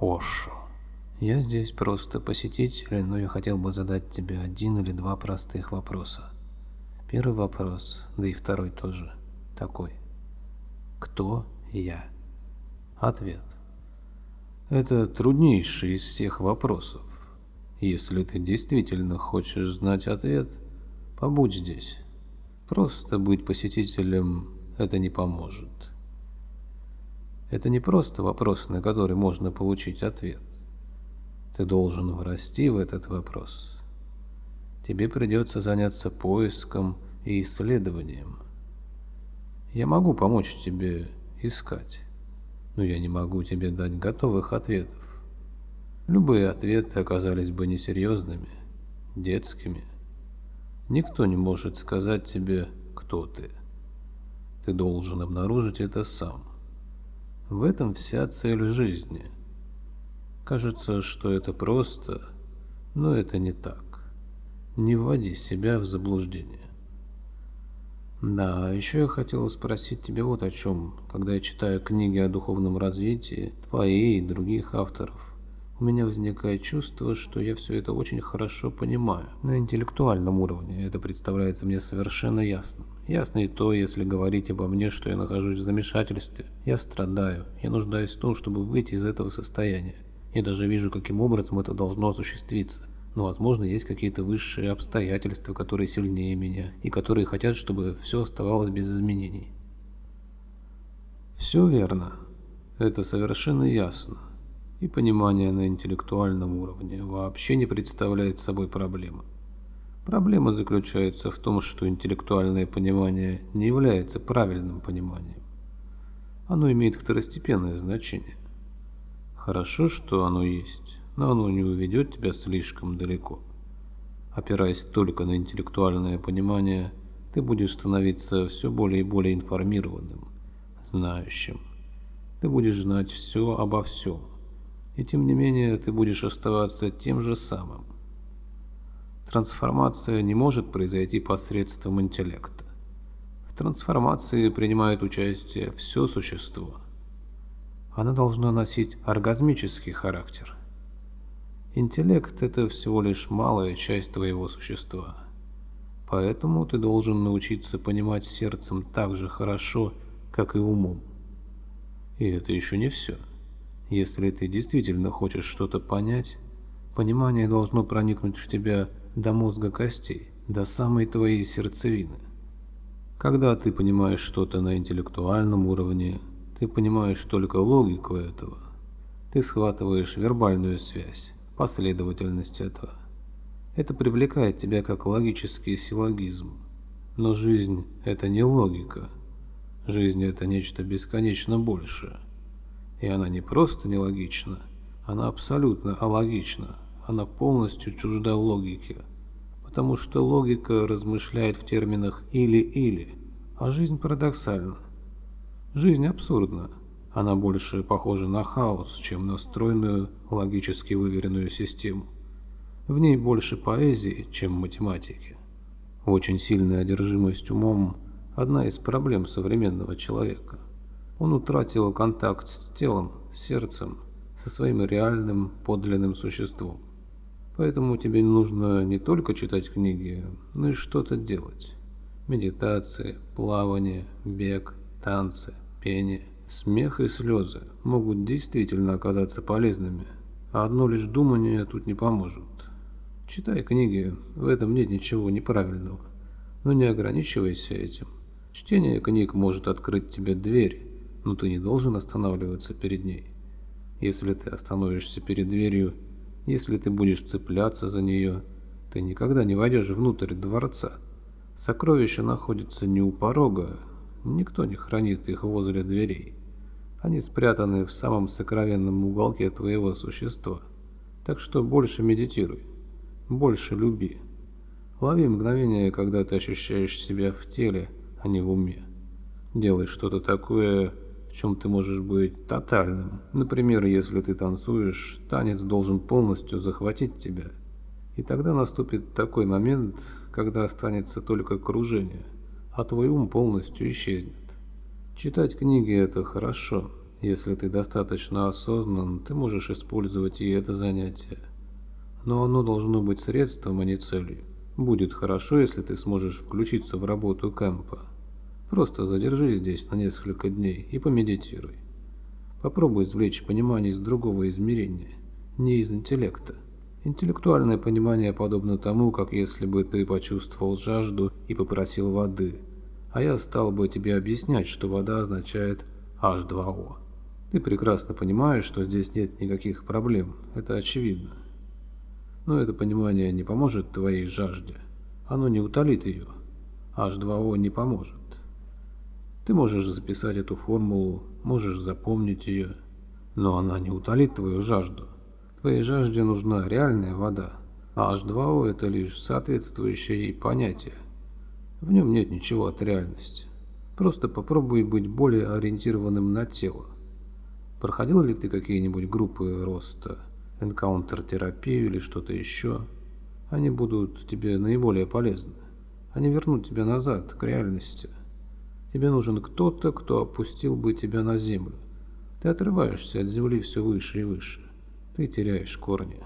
Ошо. Я здесь просто посетитель, но я хотел бы задать тебе один или два простых вопроса. Первый вопрос, да и второй тоже, такой. Кто я? Ответ. Это труднейший из всех вопросов. Если ты действительно хочешь знать ответ, побудь здесь. Просто быть посетителем это не поможет. Это не просто вопрос, на который можно получить ответ. Ты должен врасти в этот вопрос. Тебе придется заняться поиском и исследованием. Я могу помочь тебе искать, но я не могу тебе дать готовых ответов. Любые ответы оказались бы несерьезными, детскими. Никто не может сказать тебе, кто ты. Ты должен обнаружить это сам. В этом вся цель жизни. Кажется, что это просто, но это не так. Не вводи себя в заблуждение. Да, еще я хотел спросить тебя вот о чем. Когда я читаю книги о духовном развитии, твои и других авторов, у меня возникает чувство, что я все это очень хорошо понимаю. На интеллектуальном уровне это представляется мне совершенно ясным. Ясно и то, если говорить обо мне, что я нахожусь в замешательстве. Я страдаю, я нуждаюсь в том, чтобы выйти из этого состояния. Я даже вижу, каким образом это должно осуществиться. Но, возможно, есть какие-то высшие обстоятельства, которые сильнее меня, и которые хотят, чтобы все оставалось без изменений. Все верно. Это совершенно ясно и понимание на интеллектуальном уровне вообще не представляет собой проблемы. Проблема заключается в том, что интеллектуальное понимание не является правильным пониманием. Оно имеет второстепенное значение. Хорошо, что оно есть, но оно не уведет тебя слишком далеко. Опираясь только на интеллектуальное понимание, ты будешь становиться все более и более информированным, знающим. Ты будешь знать все обо всем и тем не менее ты будешь оставаться тем же самым. Трансформация не может произойти посредством интеллекта. В трансформации принимает участие все существо. Она должна носить оргазмический характер. Интеллект – это всего лишь малая часть твоего существа. Поэтому ты должен научиться понимать сердцем так же хорошо, как и умом. И это еще не все. Если ты действительно хочешь что-то понять, понимание должно проникнуть в тебя до мозга костей, до самой твоей сердцевины. Когда ты понимаешь что-то на интеллектуальном уровне, ты понимаешь только логику этого. Ты схватываешь вербальную связь, последовательность этого. Это привлекает тебя как логический силлогизм. Но жизнь – это не логика. Жизнь – это нечто бесконечно большее. И она не просто нелогична, она абсолютно алогична, она полностью чужда логике. Потому что логика размышляет в терминах «или-или», а жизнь парадоксальна. Жизнь абсурдна. Она больше похожа на хаос, чем на стройную, логически выверенную систему. В ней больше поэзии, чем математики. Очень сильная одержимость умом – одна из проблем современного человека – он утратил контакт с телом, сердцем, со своим реальным подлинным существом. Поэтому тебе нужно не только читать книги, но и что-то делать. Медитации, плавание, бег, танцы, пение, смех и слезы могут действительно оказаться полезными, а одно лишь думание тут не поможет. Читай книги, в этом нет ничего неправильного, но не ограничивайся этим. Чтение книг может открыть тебе дверь, но ты не должен останавливаться перед ней. Если ты остановишься перед дверью, если ты будешь цепляться за нее, ты никогда не войдешь внутрь дворца. Сокровища находятся не у порога, никто не хранит их возле дверей. Они спрятаны в самом сокровенном уголке твоего существа. Так что больше медитируй, больше люби. Лови мгновение, когда ты ощущаешь себя в теле, а не в уме. Делай что-то такое, в чем ты можешь быть тотальным. Например, если ты танцуешь, танец должен полностью захватить тебя. И тогда наступит такой момент, когда останется только кружение, а твой ум полностью исчезнет. Читать книги – это хорошо, Если ты достаточно осознан, ты можешь использовать и это занятие. Но оно должно быть средством, а не целью. Будет хорошо, если ты сможешь включиться в работу кемпа. Просто задержись здесь на несколько дней и помедитируй. Попробуй извлечь понимание из другого измерения, не из интеллекта. Интеллектуальное понимание подобно тому, как если бы ты почувствовал жажду и попросил воды, а я стал бы тебе объяснять, что вода означает H2O. Ты прекрасно понимаешь, что здесь нет никаких проблем, это очевидно. Но это понимание не поможет твоей жажде, оно не утолит ее, H2O не поможет. Ты можешь записать эту формулу, можешь запомнить ее, но она не утолит твою жажду. Твоей жажде нужна реальная вода, а H2O это лишь соответствующее ей понятие. В нем нет ничего от реальности. Просто попробуй быть более ориентированным на тело. Проходил ли ты какие-нибудь группы роста, энкаунтер-терапию или что-то еще? Они будут тебе наиболее полезны. Они вернут тебя назад, к реальности. Тебе нужен кто-то, кто опустил бы тебя на землю. Ты отрываешься от земли все выше и выше. Ты теряешь корни.